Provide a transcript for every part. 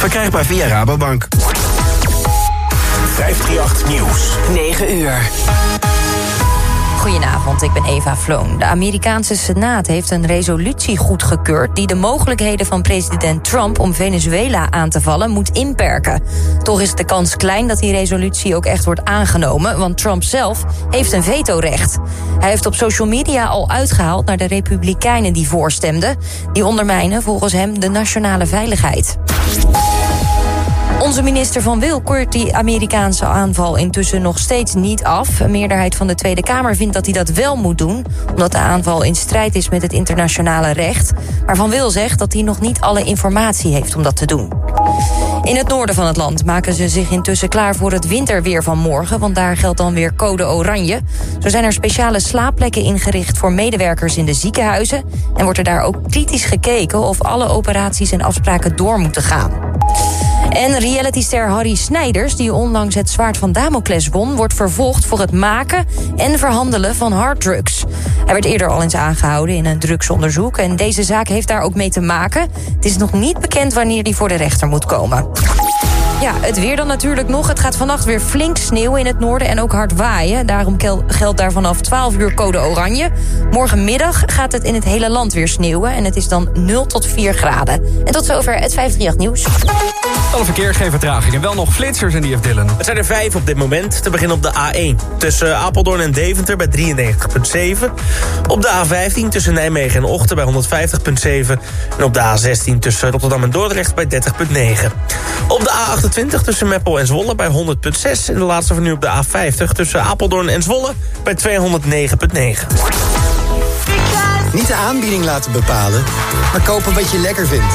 Verkrijgbaar via Rabobank. 538 Nieuws. 9 uur. Goedenavond, ik ben Eva Floon. De Amerikaanse Senaat heeft een resolutie goedgekeurd... die de mogelijkheden van president Trump om Venezuela aan te vallen moet inperken. Toch is de kans klein dat die resolutie ook echt wordt aangenomen... want Trump zelf heeft een vetorecht. Hij heeft op social media al uitgehaald naar de republikeinen die voorstemden. Die ondermijnen volgens hem de nationale veiligheid. Onze minister Van Wil keurt die Amerikaanse aanval intussen nog steeds niet af. Een meerderheid van de Tweede Kamer vindt dat hij dat wel moet doen... omdat de aanval in strijd is met het internationale recht. Maar Van Wil zegt dat hij nog niet alle informatie heeft om dat te doen. In het noorden van het land maken ze zich intussen klaar voor het winterweer van morgen... want daar geldt dan weer code oranje. Zo zijn er speciale slaapplekken ingericht voor medewerkers in de ziekenhuizen... en wordt er daar ook kritisch gekeken of alle operaties en afspraken door moeten gaan. En realityster Harry Snijders, die onlangs het zwaard van Damocles won... wordt vervolgd voor het maken en verhandelen van harddrugs. Hij werd eerder al eens aangehouden in een drugsonderzoek... en deze zaak heeft daar ook mee te maken. Het is nog niet bekend wanneer hij voor de rechter moet komen. Ja, het weer dan natuurlijk nog. Het gaat vannacht weer flink sneeuwen in het noorden en ook hard waaien. Daarom geldt daar vanaf 12 uur code oranje. Morgenmiddag gaat het in het hele land weer sneeuwen... en het is dan 0 tot 4 graden. En tot zover het 538 nieuws. Alle verkeer geen vertragingen. Wel nog flitsers in die heeft Dylan. Het zijn er vijf op dit moment. Te beginnen op de A1. Tussen Apeldoorn en Deventer bij 93,7. Op de A15 tussen Nijmegen en Ochten bij 150,7. En op de A16 tussen Rotterdam en Dordrecht bij 30,9. Op de A28 tussen Meppel en Zwolle bij 100,6. En de laatste van nu op de A50 tussen Apeldoorn en Zwolle bij 209,9. Niet de aanbieding laten bepalen, maar kopen wat je lekker vindt.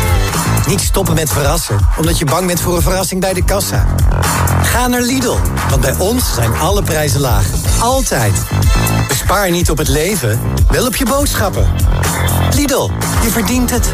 Niet stoppen met verrassen, omdat je bang bent voor een verrassing bij de kassa. Ga naar Lidl, want bij ons zijn alle prijzen laag. Altijd. Bespaar niet op het leven, wel op je boodschappen. Lidl, je verdient het.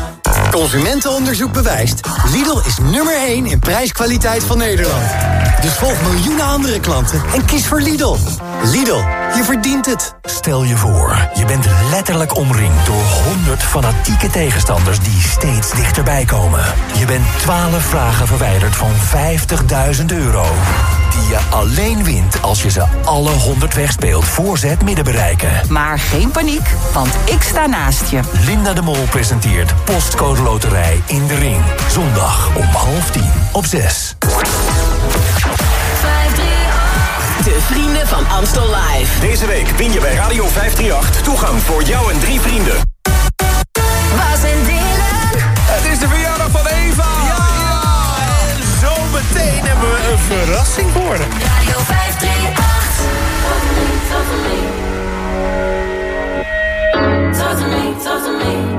Consumentenonderzoek bewijst. Lidl is nummer 1 in prijskwaliteit van Nederland. Dus volg miljoenen andere klanten en kies voor Lidl. Lidl, je verdient het. Stel je voor, je bent letterlijk omringd door 100 fanatieke tegenstanders die steeds dichterbij komen. Je bent 12 vragen verwijderd van 50.000 euro. Die je alleen wint als je ze alle 100 wegspeelt voor ze het midden bereiken. Maar geen paniek, want ik sta naast je. Linda de Mol presenteert Postcode Loterij in de Ring. Zondag om half tien op 6. De vrienden van Amstel Live. Deze week win je bij Radio 538 toegang voor jou en drie vrienden. Was en Dylan. Het is de verjaardag van Eva! Ja! En zo meteen hebben we een verrassing voor hem. Radio 538. Talk to me, talk to me.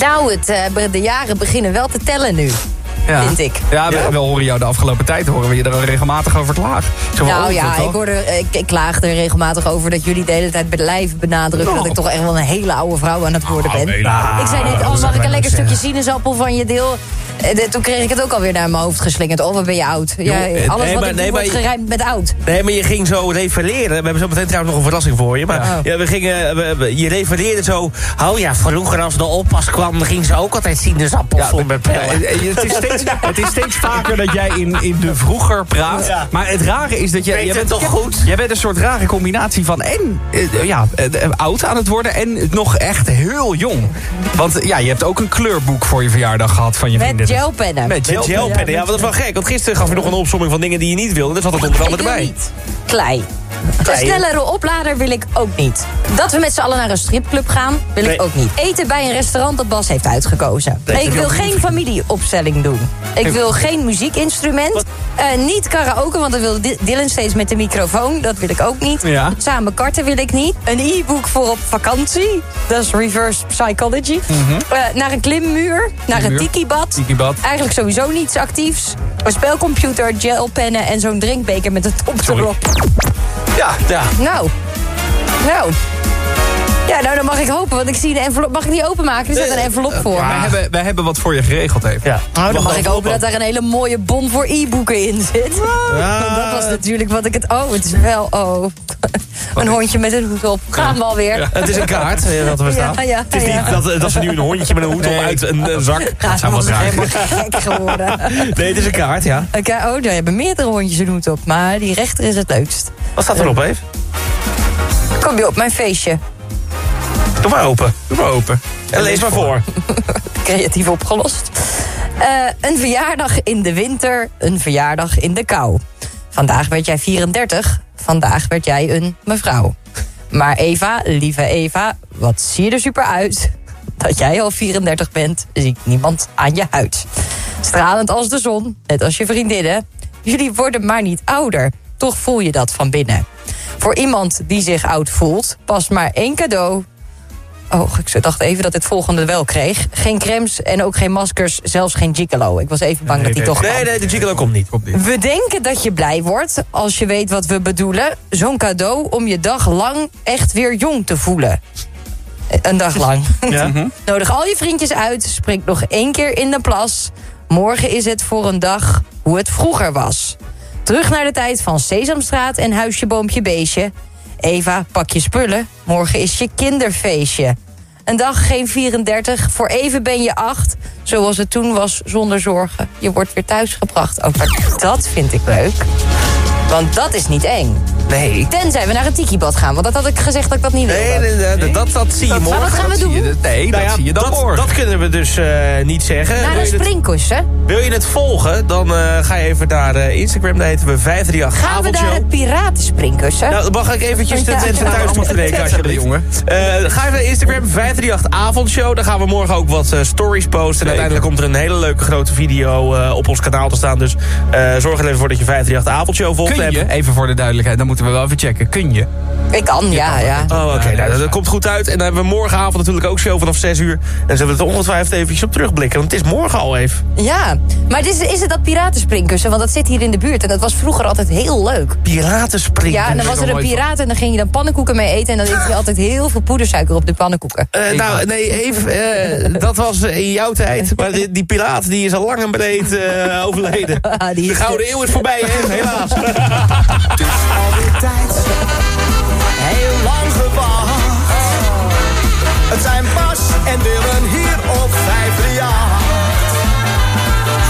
Nou, het, eh, de jaren beginnen wel te tellen nu. Ja. Vind ik. Ja, we, horen jou de afgelopen tijd horen we je er regelmatig over van, Nou oh, ja, ik, hoorde, ik, ik klaagde er regelmatig over dat jullie de hele tijd blijven benadrukken... Oh. dat ik toch echt wel een hele oude vrouw aan het worden ben. nee, nou, ik zei net, oh, mag ik een lekker stukje sinaasappel van je deel? Eh, de- toen kreeg ik het ook alweer naar mijn hoofd geslingerd. Oh, wat ben je oud. Ja, eh, alles nee, wat maar- ik nee, wordt gerijmd met oud. Nee, maar je ging zo refereren. We hebben zo meteen trouwens nog een verrassing voor je. Maar Ja. ja. we gingen, we- we- je refereerde zo... Oh ja, vroeger als de oppas kwam... ging ze ook altijd sinaasappels Ja, met ja, pellen. het, is steeds, het is steeds vaker dat jij in, in de vroeger praat. Ja. Maar het rare is dat jij... Weet jij bent toch goed? Jij bent een soort rare combinatie van en eh, ja, eh, oud aan het worden... en nog echt heel jong. Want ja, je hebt ook een kleurboek voor je verjaardag gehad van je Met gelpennen. Met Met gelpennen. Ja, wat dat is wel gek. Want gisteren gaf je nog een opsomming van dingen die je niet wilde. Dus had het onder andere erbij. klei. Een snellere oplader wil ik ook niet. Dat we met z'n allen naar een stripclub gaan, wil Nee. ik ook niet. Eten bij een restaurant dat Bas heeft uitgekozen. Nee, ik dat wil geen familieopstelling doen. Ik wil geen muziekinstrument. Eh, niet karaoke, want dan wil Dylan steeds met de microfoon. Dat wil ik ook niet. Ja. Samen karten wil ik niet. Een e-book voor op vakantie. Dat is reverse psychology. Eh, naar een klimmuur. Naar een tiki-bad. Tiki-bad. Eigenlijk sowieso niets actiefs. Een spelcomputer, gelpennen en zo'n drinkbeker met een top erop. Ja, ja. Nou. Nou. Ja, nou dan mag ik hopen, want ik zie de envelop. Mag ik die openmaken? Er zit een envelop voor Wij me. hebben, wij hebben wat voor je geregeld even. ja. Nou, dan mag ik hopen dat daar een hele mooie bon voor e-boeken in zit. Want dat was natuurlijk wat ik het... Oh, het is wel... Oh. Een hondje met een hoed op. Gaan we alweer. Het is een kaart, eh, wat we staan. Ja, ja, het is niet ja. dat, dat ze nu een hondje met een hoed op uit een, eh, zak. Ja, zou wel dat is raar. helemaal gek geworden. Nee, het is een kaart, ja. Oh, daar hebben meerdere hondjes een hoed op. Maar die rechter is het leukst. Wat staat erop, Eve? Kom je op mijn feestje. Doe maar open. Doe maar open. En lees maar voor. creatief opgelost. Eh, een verjaardag in de winter, een verjaardag in de kou. Vandaag werd jij 34, vandaag werd jij een mevrouw. Maar Eva, lieve Eva, wat zie je er super uit. Dat jij al 34 bent, ziet niemand aan je huid. Stralend als de zon, net als je vriendinnen. Jullie worden maar niet ouder, toch voel je dat van binnen. Voor iemand die zich oud voelt, past maar één cadeau Oh, ik dacht even dat het volgende wel kreeg. Geen crèmes en ook geen maskers, zelfs geen gigolo. Ik was even bang Nee, dat hij nee, toch Nee, kwam. nee, de Gigolo komt niet. Komt niet. We denken dat je blij wordt als je weet wat we bedoelen. Zo'n cadeau om je dag lang echt weer jong te voelen. Eh, Een dag lang. Ja? Nodig al je vriendjes uit, spring nog één keer in de plas. Morgen is het voor een dag hoe het vroeger was. Terug naar de tijd van Sesamstraat en Huisje Boompje Beestje. Eva, pak je spullen, morgen is je kinderfeestje. Een dag geen 34, voor even ben je 8. Zoals het toen was, zonder zorgen. Je wordt weer thuisgebracht. Ook dat vind ik leuk. Want dat is niet eng. Nee. Tenzij we naar een tikibad gaan. Want dat had ik gezegd dat ik dat niet wilde. Nee, nee, nee, dat, dat zie je morgen. wat gaan we je doen? Nee, Nou dat ja, zie je dan dat, morgen. dat kunnen we dus eh, niet zeggen. Naar een springkussen. wil je het volgen, dan eh, ga je even naar eh, Instagram. Daar heten we 538 Gaan we naar avondshow. het piratenspringkussen? Nou, dan mag ik eventjes de mensen thuis moeten denken, alsjeblieft. jongen. Eh, ga even naar Instagram, 538 avondshow. Daar gaan we morgen ook wat eh, stories posten. En uiteindelijk komt er een hele leuke grote video eh, op ons kanaal te staan. Dus eh, zorg er even voor dat je 538 avondshow volgt. Even voor de duidelijkheid, dan moeten we wel even checken. Kun je? Ik kan, ja, ja. Oh, oké. nou, dat, komt goed uit. En dan hebben we morgenavond natuurlijk ook show vanaf 6 uur. En zullen we er ongetwijfeld eventjes op terugblikken. Want het is morgen al even. Ja, maar is, is het dat piratenspringkussen? Want dat zit hier in de buurt en dat was vroeger altijd heel leuk. Piratenspringen. Ja, en dan was er een piraat en dan ging je dan pannenkoeken mee eten... en dan eet je altijd heel veel poedersuiker op de pannenkoeken. Eh, nou, nee, even, eh, dat was in jouw tijd. Maar die, die piraat die is al lang en breed eh, overleden. Ah, die De Gouden Eeuw is voorbij, hè? helaas. Heel lang gewacht. Het zijn Bas en Dylan hier op 538.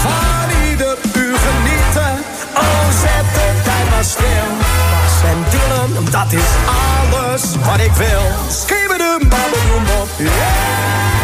Van ieder uur genieten. Oh, zet de tijd maar stil. Bas en Dylan, dat is alles wat ik wil. Schreeuwen de babbelboom Who's gonna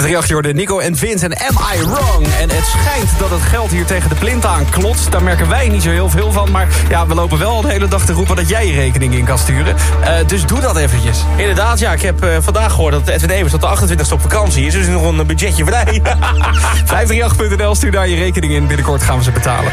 538 Jorden, Nico en Vince en Am I Wrong? En het schijnt dat het geld hier tegen de plint aan klotst. Daar merken wij niet zo heel veel van. Maar ja, we lopen wel de hele dag te roepen dat jij je rekening in kan sturen. Eh, dus doe dat eventjes. Inderdaad, ja. Ik heb eh, vandaag gehoord dat Edwin Evers tot de 28 e op vakantie is. Dus nog een budgetje vrij. 538.nl, stuur daar je rekening in. Binnenkort gaan we ze betalen.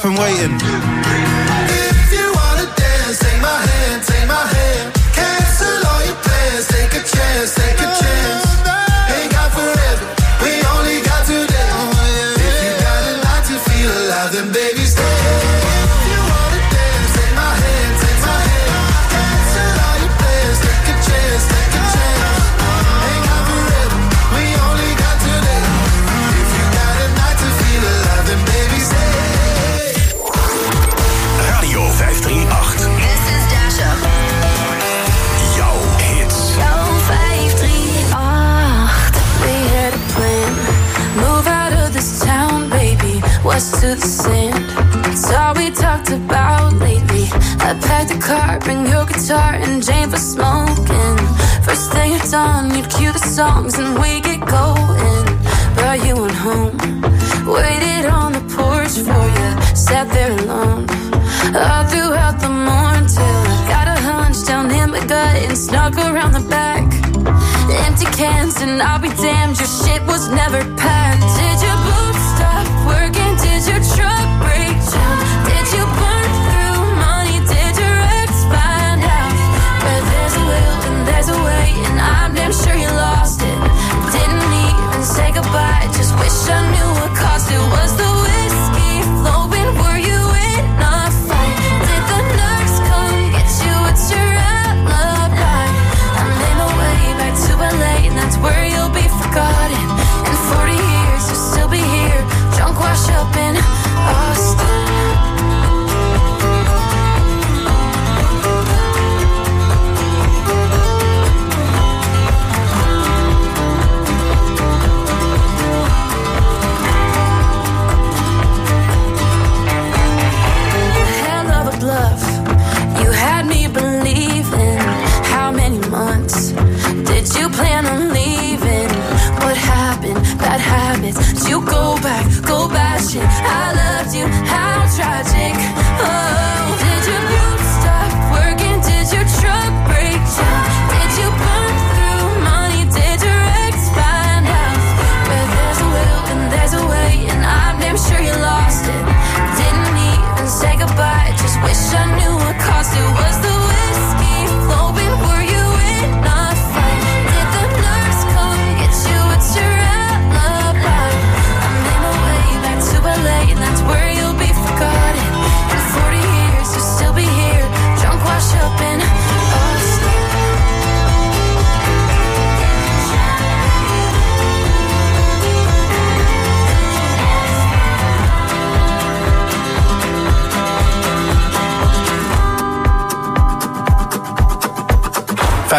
up and waiting. songs and we get going. Brought you on home, waited on the porch for you. Sat there alone all throughout the morning till I got a hunch down in my gut and snuck around the back. Empty cans and I'll be damned, your shit was never packed. Did your boots stop working? Did your truck? there's a way, and I'm damn sure you lost.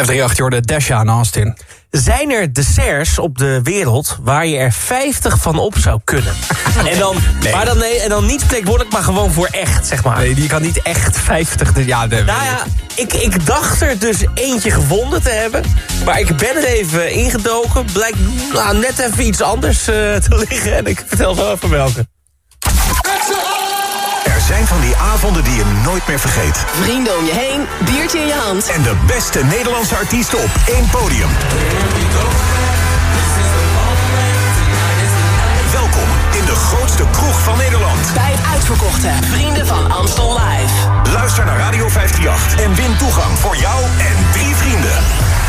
538, Jorden Dasha en Austin. Zijn er desserts op de wereld waar je er 50 van op zou kunnen? en, dan, nee. maar dan, nee, en dan niet spreekwoordelijk, maar gewoon voor echt, zeg maar. Nee, je kan niet echt 50... Ja, nou ja, ik, ik dacht er dus eentje gevonden te hebben. Maar ik ben er even ingedoken. Blijkt nou, net even iets anders eh, te liggen. En ik vertel zo even welke. Zijn van die avonden die je nooit meer vergeet. Vrienden om je heen, biertje in je hand. En de beste Nederlandse artiesten op één podium. Welkom in de grootste kroeg van Nederland. Bij het uitverkochte Vrienden van Amstel Live. Luister naar Radio 538 en win toegang voor jou en drie vrienden.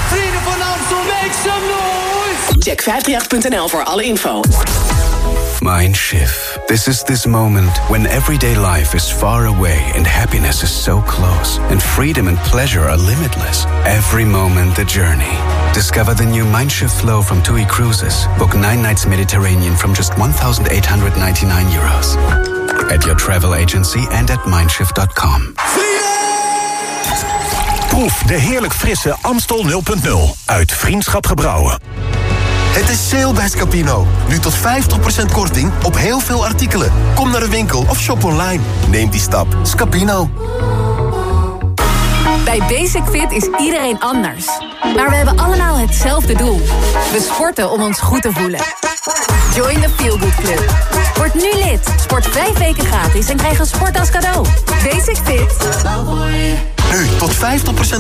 Vrienden van Amstel, make some noise! Check 538.nl voor alle info. Mindshift. This is this moment when everyday life is far away and happiness is so close, and freedom and pleasure are limitless. Every moment the journey. Discover the new Mindshift flow from TUI Cruises. Book nine nights Mediterranean from just 1,899 euros. At your travel agency and at mindshift.com. Proef de heerlijk frisse Amstel 0.0 uit Vriendschap Gebrouwen. Het is sale bij Scapino. Nu tot 50% korting op heel veel artikelen. Kom naar de winkel of shop online. Neem die stap. Scapino. Bij Basic Fit is iedereen anders. Maar we hebben allemaal hetzelfde doel. We sporten om ons goed te voelen. Join the Feel Good Club. Word nu lid. Sport vijf weken gratis en krijg een sport als cadeau. Basic Fit. Nu tot 50%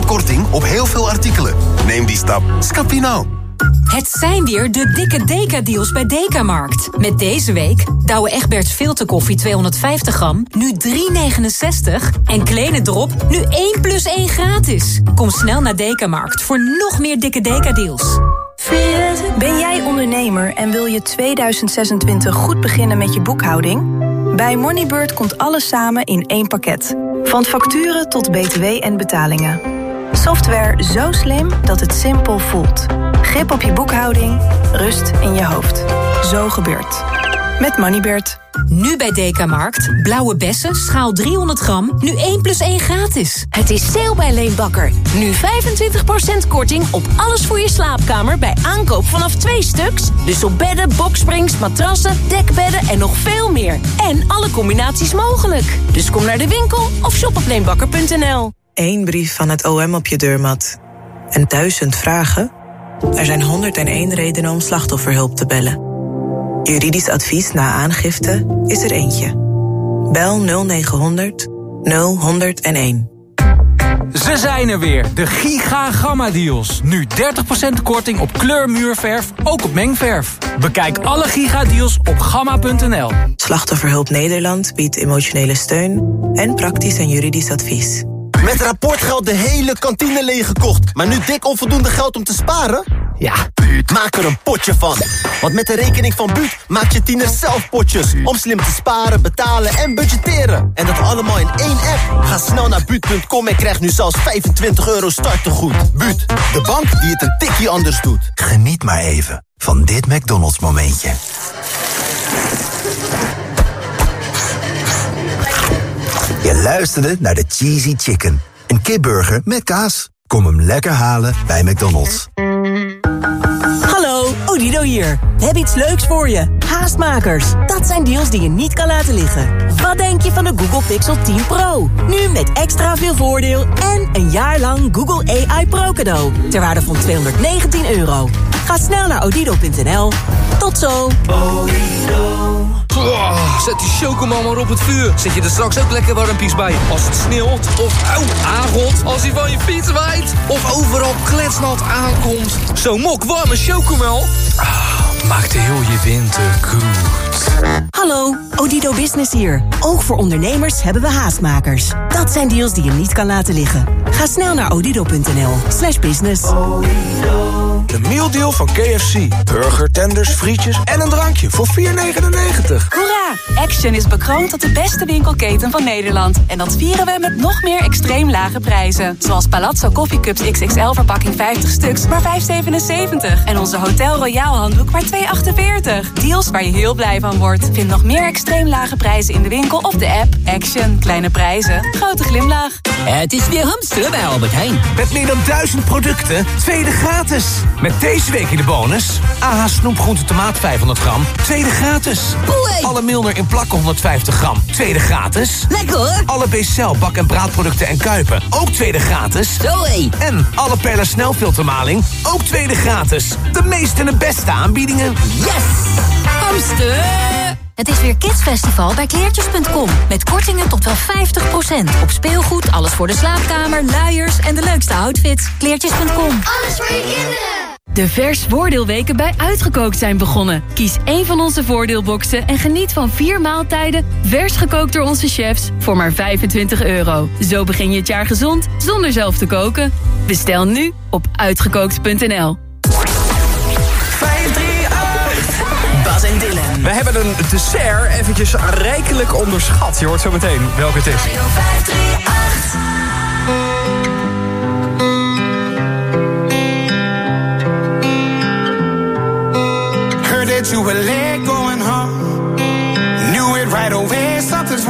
korting op heel veel artikelen. Neem die stap. Scapino. Het zijn weer de dikke Deka-deals bij Dekamarkt. Met deze week Douwe Egberts filterkoffie 250 gram, nu 3,69. En Kleine Drop, nu 1 plus 1 gratis. Kom snel naar Dekamarkt voor nog meer dikke Deka-deals. Ben jij ondernemer en wil je 2026 goed beginnen met je boekhouding? Bij Moneybird komt alles samen in één pakket. Van facturen tot btw en betalingen. Software zo slim dat het simpel voelt. Grip op je boekhouding, rust in je hoofd. Zo gebeurt. Met Moneybird. Nu bij Dekamarkt, blauwe bessen, schaal 300 gram, nu 1 plus 1 gratis. Het is sale bij Leenbakker. Nu 25% korting op alles voor je slaapkamer bij aankoop vanaf twee stuks. Dus op bedden, boksprings, matrassen, dekbedden en nog veel meer. En alle combinaties mogelijk. Dus kom naar de winkel of shop op leenbakker.nl. Eén brief van het OM op je deurmat. En duizend vragen? Er zijn 101 redenen om slachtofferhulp te bellen. Juridisch advies na aangifte is er eentje. Bel 0900 0101. Ze zijn er weer, de Giga Gamma Deals. Nu 30% korting op kleurmuurverf, ook op mengverf. Bekijk alle Giga Deals op gamma.nl. Slachtofferhulp Nederland biedt emotionele steun en praktisch en juridisch advies. Met rapportgeld de hele kantine leeggekocht. Maar nu dik onvoldoende geld om te sparen? Ja, maak er een potje van. Want met de rekening van Buut maak je tiener zelf potjes. Om slim te sparen, betalen en budgetteren. En dat allemaal in één app. Ga snel naar Buut.com en krijg nu zelfs 25 euro startegoed. Buut, de bank die het een tikje anders doet. Geniet maar even van dit McDonald's momentje. Je luisterde naar de Cheesy Chicken. Een kipburger met kaas. Kom hem lekker halen bij McDonald's. Hallo, Odido hier. We hebben iets leuks voor je. Haastmakers. Dat zijn deals die je niet kan laten liggen. Wat denk je van de Google Pixel 10 Pro? Nu met extra veel voordeel en een jaar lang Google AI Pro cadeau. Ter waarde van 219 euro. Ga snel naar odido.nl. Tot zo. Oh, zet die chocomel maar op het vuur. Zet je er straks ook lekker warmpies bij. Als het sneeuwt of auw, aangot. Als hij van je fiets waait. Of overal kletsnat aankomt. Zo'n mok warme chocomel. Ah, maakt heel je winter goed. Hallo, Odido Business hier. Ook voor ondernemers hebben we haastmakers. Dat zijn deals die je niet kan laten liggen. Ga snel naar odido.nl slash business. De mealdeal van KFC. Burger, tenders, frietjes en een drankje voor 4,99. Hoera! Action is bekroond tot de beste winkelketen van Nederland. En dat vieren we met nog meer extreem lage prijzen. Zoals Palazzo Coffee Cups XXL verpakking 50 stuks, maar 5,77. En onze Hotel Royal handdoek maar 248. Deals waar je heel blij van wordt. Vind nog meer extreem lage prijzen in de winkel of de app. Action. Kleine prijzen. Grote glimlach. Het is weer hamsteren bij Albert Heijn. Met meer dan duizend producten, tweede gratis. Met deze week in de bonus... AH snoepgroente tomaat 500 gram, tweede gratis. Alle Milner in plakken 150 gram, tweede gratis. Lekker hoor. Alle B-cel bak- en braadproducten en kuipen, ook tweede gratis. Zoé. En alle Perla snelfiltermaling, ook tweede gratis. De meeste en de beste aanbiedingen. Yes! Hamster! Het is weer Kidsfestival bij kleertjes.com. Met kortingen tot wel 50%. Op speelgoed, alles voor de slaapkamer, luiers en de leukste outfits. Kleertjes.com. Alles voor je kinderen. De vers voordeelweken bij Uitgekookt zijn begonnen. Kies één van onze voordeelboxen en geniet van vier maaltijden... vers gekookt door onze chefs voor maar 25 euro. Zo begin je het jaar gezond zonder zelf te koken. Bestel nu op uitgekookt.nl. 538. Bas en Dylan. We hebben een dessert eventjes rijkelijk onderschat. Je hoort zo meteen welke het is.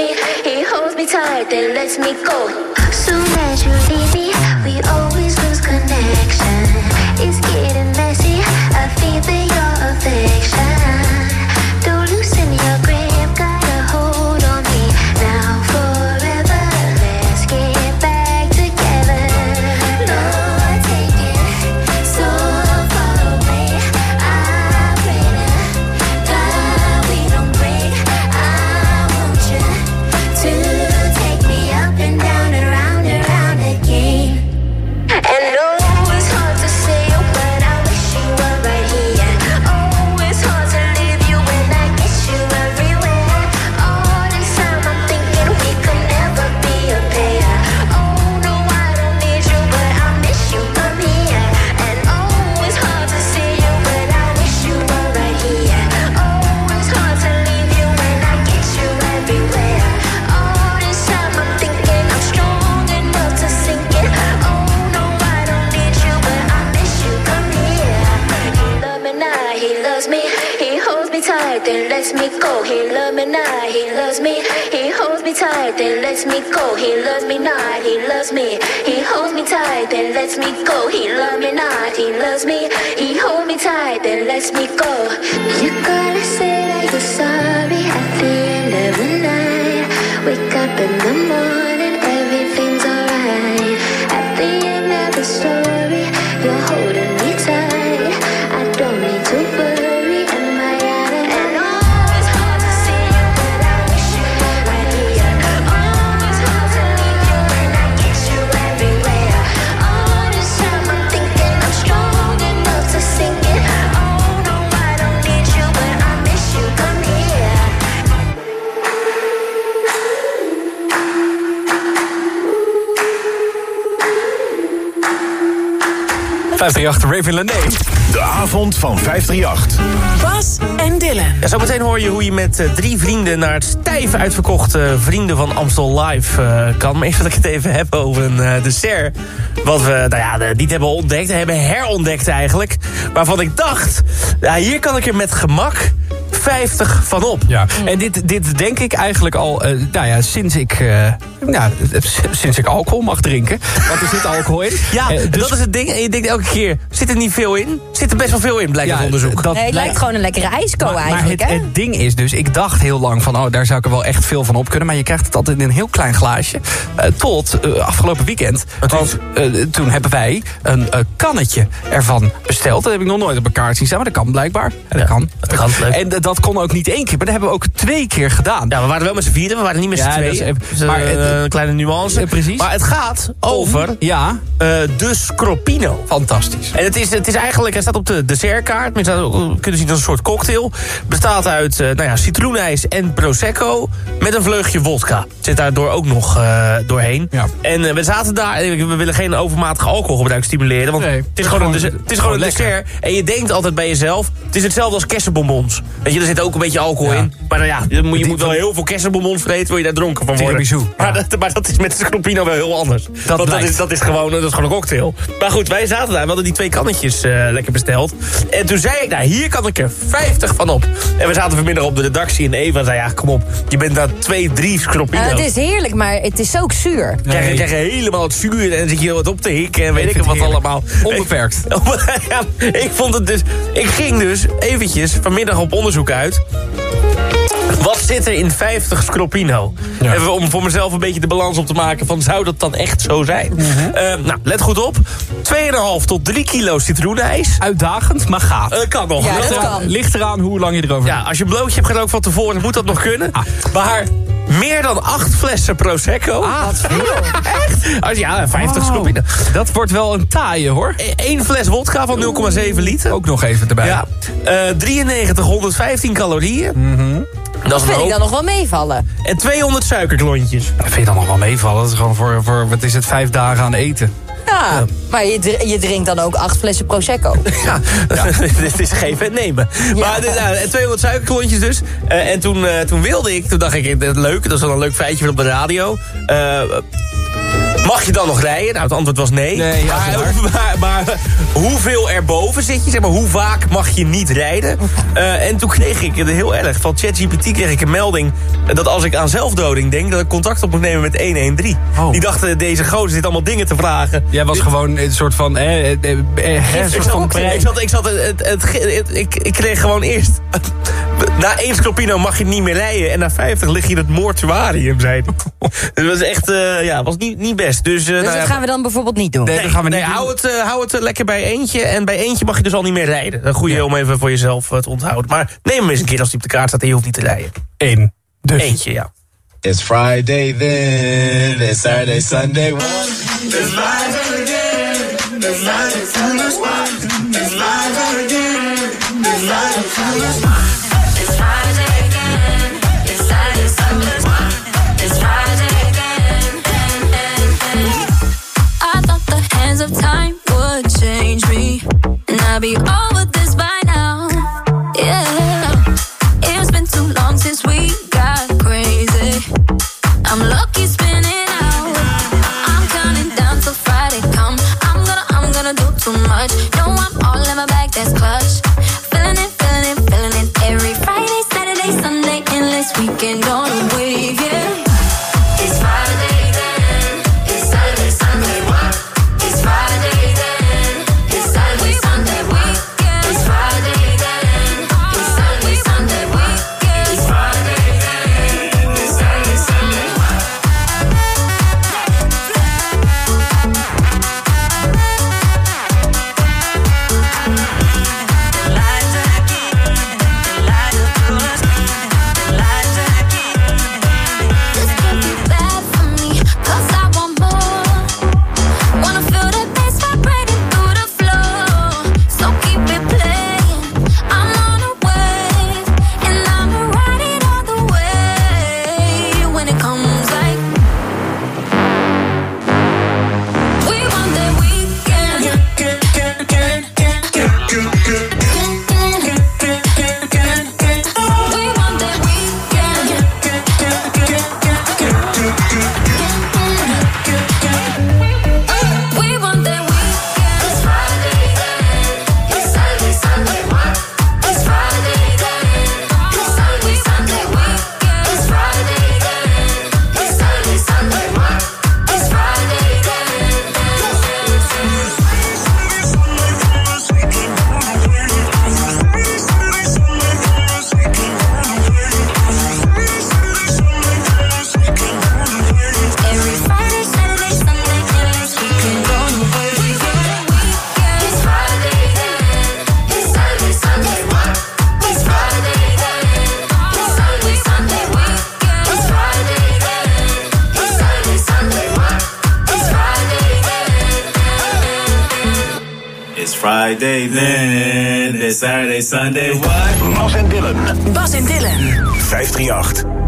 Me. He holds me tight, then lets me go. Soon as you leave tight, then lets me go. He loves me not, he loves me. He holds me tight, then lets me go. He love me not, he loves me. He holds me tight, then lets me go. You gotta say that you're sorry at the end of the night. Wake up in the morning, everything's alright. At the end of the story, 538 Raven Lené. De avond van 538. Bas en Dylan. Ja, zometeen hoor je hoe je met eh, drie vrienden naar het stijf uitverkochte Vrienden van Amstel Live eh, kan. Maar eerst wil ik het even hebben over een eh, dessert. Wat we nou ja, niet hebben ontdekt, hebben herontdekt eigenlijk. Waarvan ik dacht, ja, hier kan ik er met gemak 50 van op. Ja, en dit, dit denk ik eigenlijk al, eh, nou ja, sinds ik, eh, nou, sinds ik alcohol mag drinken. Want er zit alcohol in. Ja, Eh, dus- dat is het ding. En je denkt elke keer, zit er niet veel in? Zit er best wel veel in, blijkt Ja, uit onderzoek. dat Nee, het lijkt gewoon een lekkere ijsko Maar, maar eigenlijk, het, hè? het ding is dus, ik dacht heel lang van... oh, daar zou ik er wel echt veel van op kunnen. Maar je krijgt het altijd in een heel klein glaasje. Eh, tot eh, afgelopen weekend. Want eh, toen hebben wij een eh, kannetje ervan besteld. Dat heb ik nog nooit op een kaart zien staan. Maar dat kan blijkbaar. En dat kan. dat kan, leuk. En eh, dat kon ook niet één keer. Maar dat hebben we ook twee keer gedaan. Ja, we waren wel met z'n vieren, we waren niet met z'n Ja, dat is tweeën. maar maar het- een kleine nuance. Eh, precies. Maar het gaat over ja. eh, de Scropino. Fantastisch. En het is, het is eigenlijk, hij staat op de dessertkaart. Maar je zou kunnen zien als een soort cocktail. Bestaat uit eh, nou ja, citroenijs en prosecco. Met een vleugje wodka. Zit daardoor ook nog eh, doorheen. Ja. En eh, we zaten daar. en We willen geen overmatige alcoholgebruik stimuleren. Want Nee, het is gewoon, een, het is gewoon een dessert. En je denkt altijd bij jezelf. Het is hetzelfde als kersenbonbons. Weet je, er zit ook een beetje alcohol Ja. in. Maar nou ja, je moet, je Die- moet wel heel veel kersenbonbons vreten. Wil je daar dronken van worden. Tiramisu. Maar, dat, maar dat is met de Scropino wel heel anders. Want dat is, dat is gewoon, dat is gewoon een cocktail. Maar goed, wij zaten daar. We hadden die twee kannetjes eh, lekker besteld. En toen zei ik, nou, hier kan ik er 50 van op. En we zaten vanmiddag op de redactie. En Eva zei, ja, kom op. Je bent daar twee, drie Scropino's. Eh, het is heerlijk, maar het is ook zuur. Krijg, je- Nee. krijg je helemaal het zuur en dan zit je wat op te hikken en weet ik, het wat heerlijk. allemaal. Onbeperkt. ja, ik vond het dus... Ik ging dus eventjes vanmiddag op onderzoek uit. Wat zit er in 50 Scropino? Ja. Even om voor mezelf een beetje de balans op te maken van zou dat dan echt zo zijn? Eh, nou, let goed op. 2,5 tot 3 kilo citroenijs. Uitdagend, maar gaaf. Eh, kan nog. Ja, Ligt dat eraan- kan. Ligt eraan hoe lang je erover Ja, als je een blootje hebt gedaan ook van tevoren, moet dat nog kunnen. Ah. Maar meer dan 8 flessen Prosecco. Ah, wat Echt? Als, ja, 50 Wow. Dat wordt wel een taaie, hoor. Eén fles wodka van 0,7 liter. Ook nog even erbij. Ja. Eh 93, 115 calorieën. Dat is een Vind ik dan nog wel meevallen. En 200 suikerklontjes. Dat vind je dan nog wel meevallen. Dat is gewoon voor, voor wat is het, vijf dagen aan eten. Ja, maar je, je drinkt dan ook acht flessen Prosecco. Ja, dit is geven en nemen. Maar dit, nou, en 200 suikerklontjes dus. Eh, en toen, eh, toen wilde ik, toen dacht ik, is leuk. Dat is wel een leuk feitje op de radio. Eh, mag je dan nog rijden? Nou, het antwoord was nee. Nee, ja, maar, maar, maar hoeveel erboven zit je? Zeg maar, hoe vaak mag je niet rijden? Eh, en toen kreeg ik het heel erg. Van ChatGPT kreeg ik een melding... dat als ik aan zelfdoding denk... dat ik contact op moet nemen met 113. Oh. Die dachten, deze gozer zit allemaal dingen te vragen. Jij was gewoon een soort van... Eh, eh, Ik zat, van ik zat, ik, zat het, het, het- het- ik, ik kreeg gewoon eerst... Na één Scropino mag je niet meer rijden. En na 50 lig je in het mortuarium, zei hij. Dat was echt, eh, ja, was niet, niet best. Dus, eh, Dus nou dat ja, gaan we dan bijvoorbeeld niet doen. Nee, dat gaan we niet nee, doen. hou het, eh, hou het eh, lekker bij eentje. En bij eentje mag je dus al niet meer rijden. Een goede om even voor jezelf eh, te onthouden. Maar neem hem eens een keer als hij op de kaart staat en je hoeft niet te rijden. Eén. Dus. Eentje, ja. It's Friday then, it's Saturday, Sunday. It's live again, it's live It's live again, it's live It's Sunday, what? Bas en Dylan. Bas en Dylan. 538.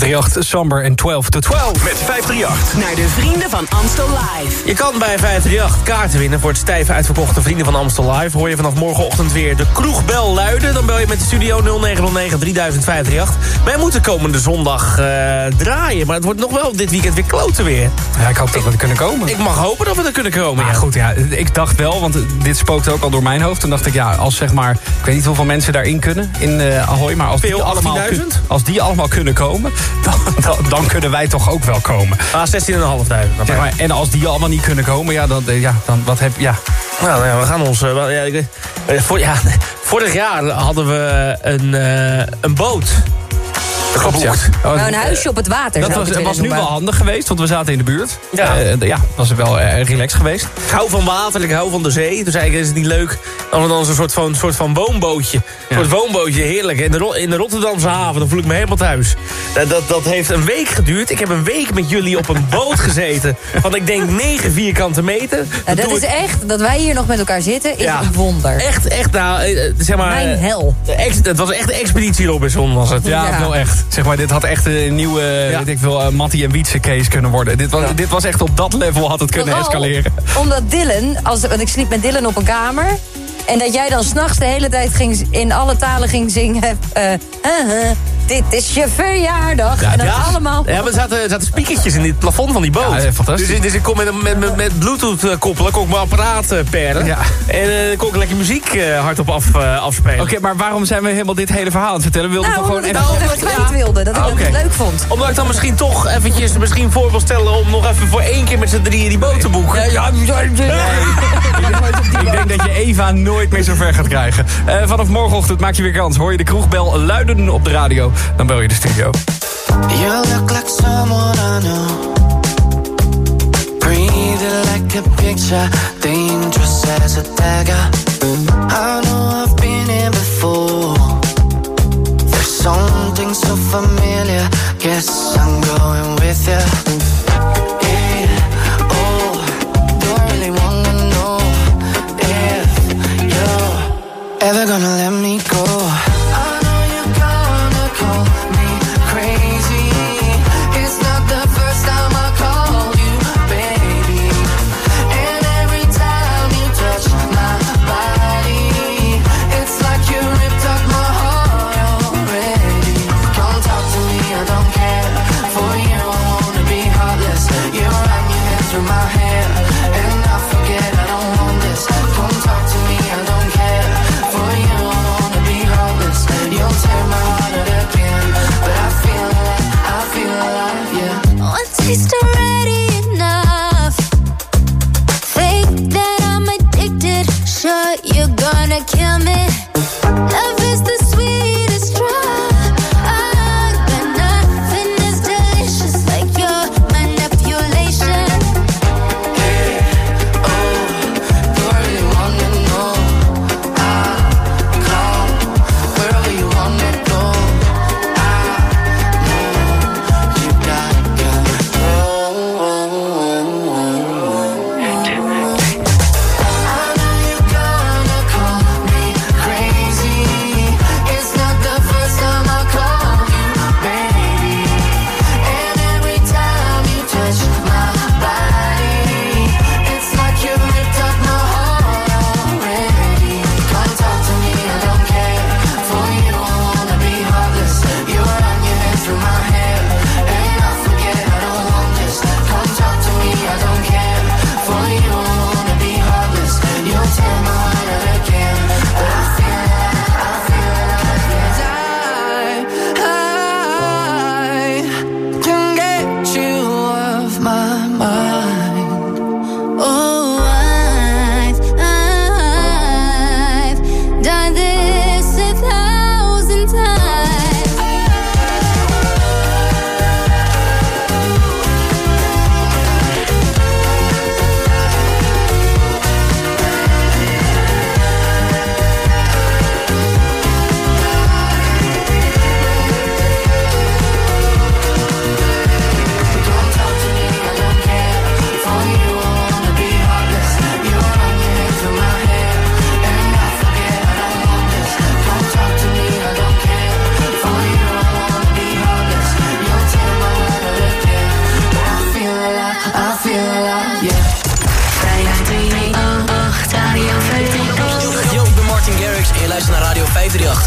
five. 538, Samber en 12 to 12. Met 538. Naar de vrienden van Amstel Live. Je kan bij 538 kaarten winnen voor het stijf uitverkochte Vrienden van Amstel Live. Hoor je vanaf morgenochtend weer de kroegbel luiden. Dan bel je met de studio 0909 300538. Wij moeten komende zondag eh, draaien. Maar het wordt nog wel dit weekend weer kloten weer. Ja, ik hoop dat we er kunnen komen. Ik mag hopen dat we er kunnen komen. Maar ja. goed, ja, ik dacht wel, want dit spookte ook al door mijn hoofd. Toen dacht ik, ja, als zeg maar, ik weet niet hoeveel mensen daarin kunnen in eh Ahoy, maar als die, Veel, allemaal 18.000? kun- als die allemaal kunnen komen, dan, dan, dan kunnen wij toch ook wel komen. Ah, 16.500. Zeg maar, en als die allemaal niet kunnen komen, ja, dan, eh, ja, dan wat heb ja. Nou, nou ja, we gaan ons... eh, ja, ik- eh, voor, ja, vorig jaar hadden we een, een boot. Klopt, ja. Nou, een huisje op het water Dat was, was nu wel handig geweest, want we zaten in de buurt. Ja. Eh, ja, was wel eh, relaxed geweest. Ik hou van water, ik hou van de zee. Dus eigenlijk is het niet leuk dan we dan zo'n soort van, soort van woonbootje. Een soort woonbootje, heerlijk. In de, in de Rotterdamse haven, dan voel ik me helemaal thuis. Dat, dat, dat heeft een week geduurd. Ik heb een week met jullie op een boot gezeten. Van ik denk 9 vierkante meter. Ja, dat is ik- echt, dat wij hier nog met elkaar zitten, is Ja. een wonder. Echt, echt, nou, zeg maar... Mijn hel. ex- Het was echt de Expeditie Robinson, was het. Ja, Ja. wel echt. Zeg maar, dit had echt een nieuwe, weet ik veel, eh, Mattie en Wietse case kunnen worden. Dit was, dit was echt op dat level had het kunnen Vooral escaleren. Omdat Dylan, als, want ik sliep met Dylan op een kamer... en dat jij dan s'nachts de hele tijd ging, in alle talen ging zingen... eh, eh, eh, dit is je verjaardag. en dat allemaal... Ja, maar er zaten, er zaten spiekertjes in het plafond van die boot. Ja, fantastisch. Dus, dus ik kon met, met, met, met bluetooth eh, koppelen, kon ik mijn apparaat eh, perren. Ja. En eh, kon ik lekker muziek eh, hardop af, afspelen. Oké, maar waarom zijn we helemaal dit hele verhaal aan het vertellen? We wilden Nou, gewoon ik even... dat even kwijt wilde. Dat ik Ah, niet leuk vond. Omdat ik dan misschien toch eventjes misschien voor wil stellen... om nog even voor één keer met z'n drieën die boot te boeken. Ja, Ik denk dat je Eva nooit meer zo ver gaat krijgen. Vanaf morgenochtend maak je weer kans. Hoor je de kroegbel luiden op de radio, dan bel je de studio. You look like someone I know. Breathing like a picture, dangerous as a dagger. I know I've been here before. There's something so familiar. Guess I'm going with you. Oh, you're ever gonna let me go.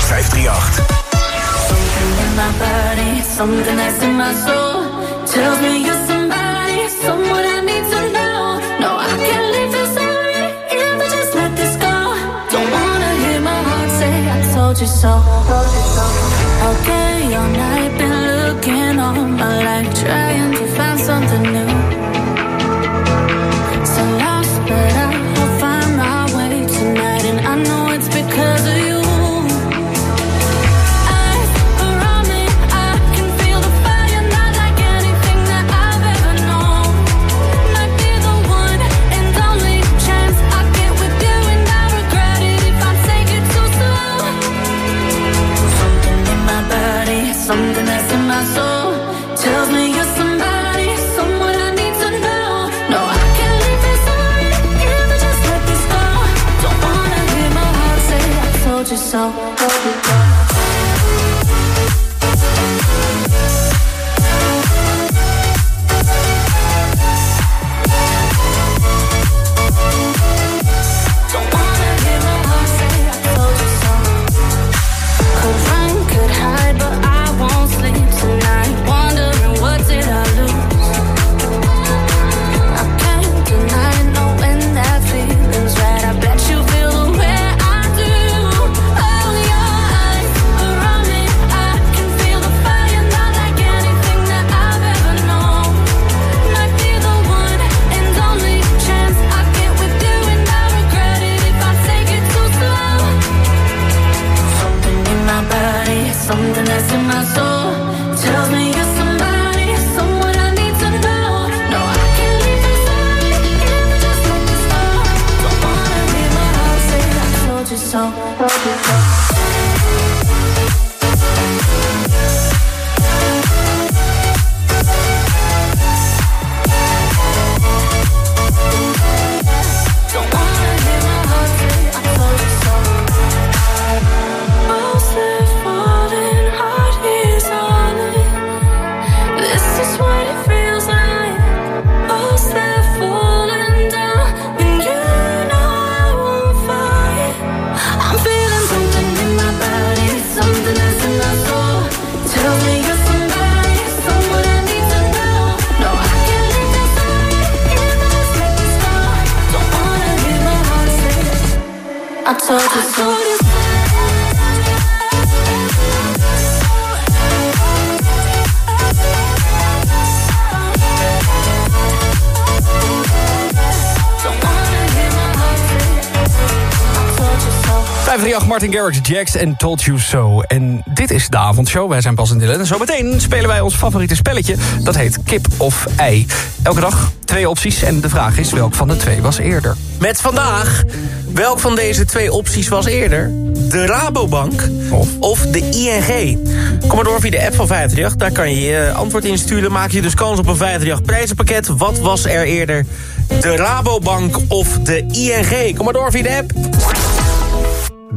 538. 538. Something in in my me somebody, Martin Garrix, Jax en Told You So. En dit is de avondshow. Wij zijn Bas en Dylan. En zometeen spelen wij ons favoriete spelletje. Dat heet kip of ei. Elke dag twee opties. En de vraag is welk van de twee was eerder. Met vandaag, welk van deze twee opties was eerder? De Rabobank of, de ING? Kom maar door via de app van 538. Daar kan je je antwoord insturen. Maak je dus kans op een 538 prijzenpakket. Wat was er eerder? De Rabobank of de ING? Kom maar door via de app.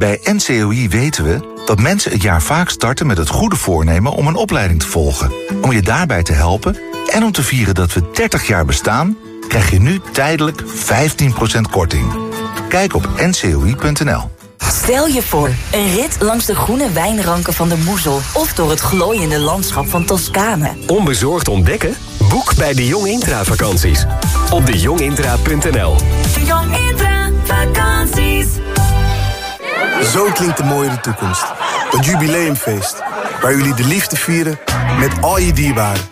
Bij NCOI weten we dat mensen het jaar vaak starten met het goede voornemen om een opleiding te volgen. Om je daarbij te helpen en om te vieren dat we 30 jaar bestaan, krijg je nu tijdelijk 15% korting. Kijk op ncoi.nl. Stel je voor, een rit langs de groene wijnranken van de Moezel... of door het glooiende landschap van Toscane. Onbezorgd ontdekken? Boek bij de Jong Intra vakanties. Op dejongintra.nl Jong Intra vakanties. Zo klinkt de mooie toekomst. Het jubileumfeest. Waar jullie de liefde vieren met al je dierbaren.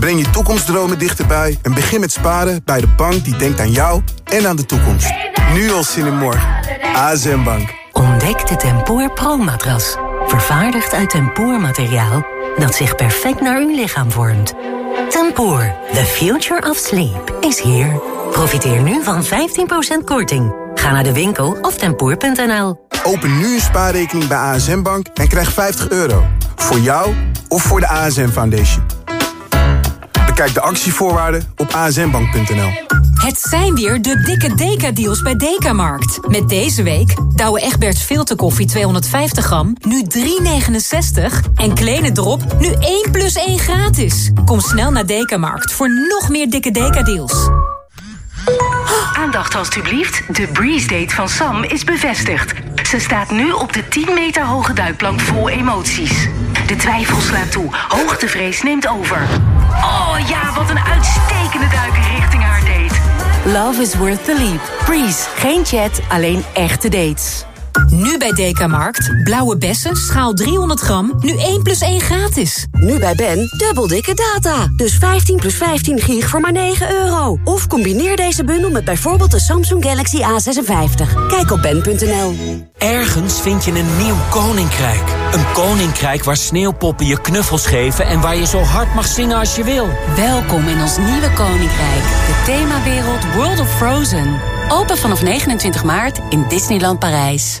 Breng je toekomstdromen dichterbij en begin met sparen bij de bank die denkt aan jou en aan de toekomst. Nu al zin in morgen. ASM Bank. Ontdek de Tempoor Pro-matras. Vervaardigd uit tempoormateriaal dat zich perfect naar uw lichaam vormt. Tempoor, the future of sleep, is here. Profiteer nu van 15% korting. Ga naar de winkel of tempoor.nl. Open nu een spaarrekening bij ASM Bank en krijg 50 euro. Voor jou of voor de ASM Foundation. Bekijk de actievoorwaarden op asmbank.nl. Het zijn weer de dikke Deka-deals bij Dekamarkt. Met deze week Douwe Egberts filterkoffie 250 gram, nu 3,69. En Kleine Drop, nu 1 plus 1 gratis. Kom snel naar Dekamarkt voor nog meer dikke Deka-deals. Aandacht alstublieft. De Breeze Date van Sam is bevestigd. Ze staat nu op de 10 meter hoge duikplank vol emoties. De twijfel slaat toe. Hoogtevrees neemt over. Oh ja, wat een uitstekende duik richting haar date. Love is worth the leap. Breeze, geen chat, alleen echte dates. Nu bij Dekamarkt. Blauwe bessen, schaal 300 gram, nu 1 plus 1 gratis. Nu bij Ben, dubbel dikke data. Dus 15 plus 15 gig voor maar 9 euro. Of combineer deze bundel met bijvoorbeeld de Samsung Galaxy A56. Kijk op ben.nl. Ergens vind je een nieuw koninkrijk. Een koninkrijk waar sneeuwpoppen je knuffels geven... en waar je zo hard mag zingen als je wil. Welkom in ons nieuwe koninkrijk. De themawereld World of Frozen. Open vanaf 29 maart in Disneyland Parijs.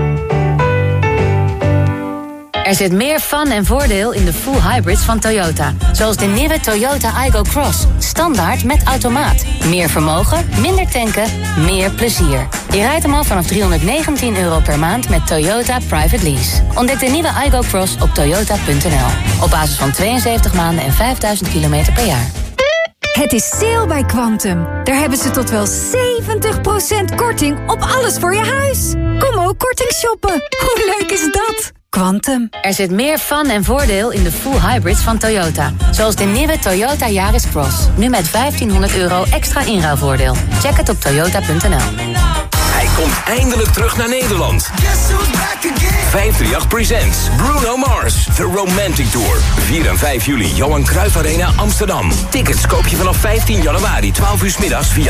Er zit meer fun en voordeel in de full hybrids van Toyota. Zoals de nieuwe Toyota Igo Cross. Standaard met automaat. Meer vermogen, minder tanken, meer plezier. Je rijdt hem al vanaf 319 euro per maand met Toyota Private Lease. Ontdek de nieuwe Igo Cross op toyota.nl. Op basis van 72 maanden en 5000 kilometer per jaar. Het is sale bij Quantum. Daar hebben ze tot wel 70% korting op alles voor je huis. Kom ook korting shoppen. Hoe leuk is dat? Quantum. Er zit meer fun en voordeel in de full hybrids van Toyota. Zoals de nieuwe Toyota Yaris Cross. Nu met 1500 euro extra inruilvoordeel. Check het op toyota.nl. Hij komt eindelijk terug naar Nederland. 538 Presents Bruno Mars, The Romantic Tour. 4 en 5 juli, Johan Cruijff Arena, Amsterdam. Tickets koop je vanaf 15 januari, 12 uur middags via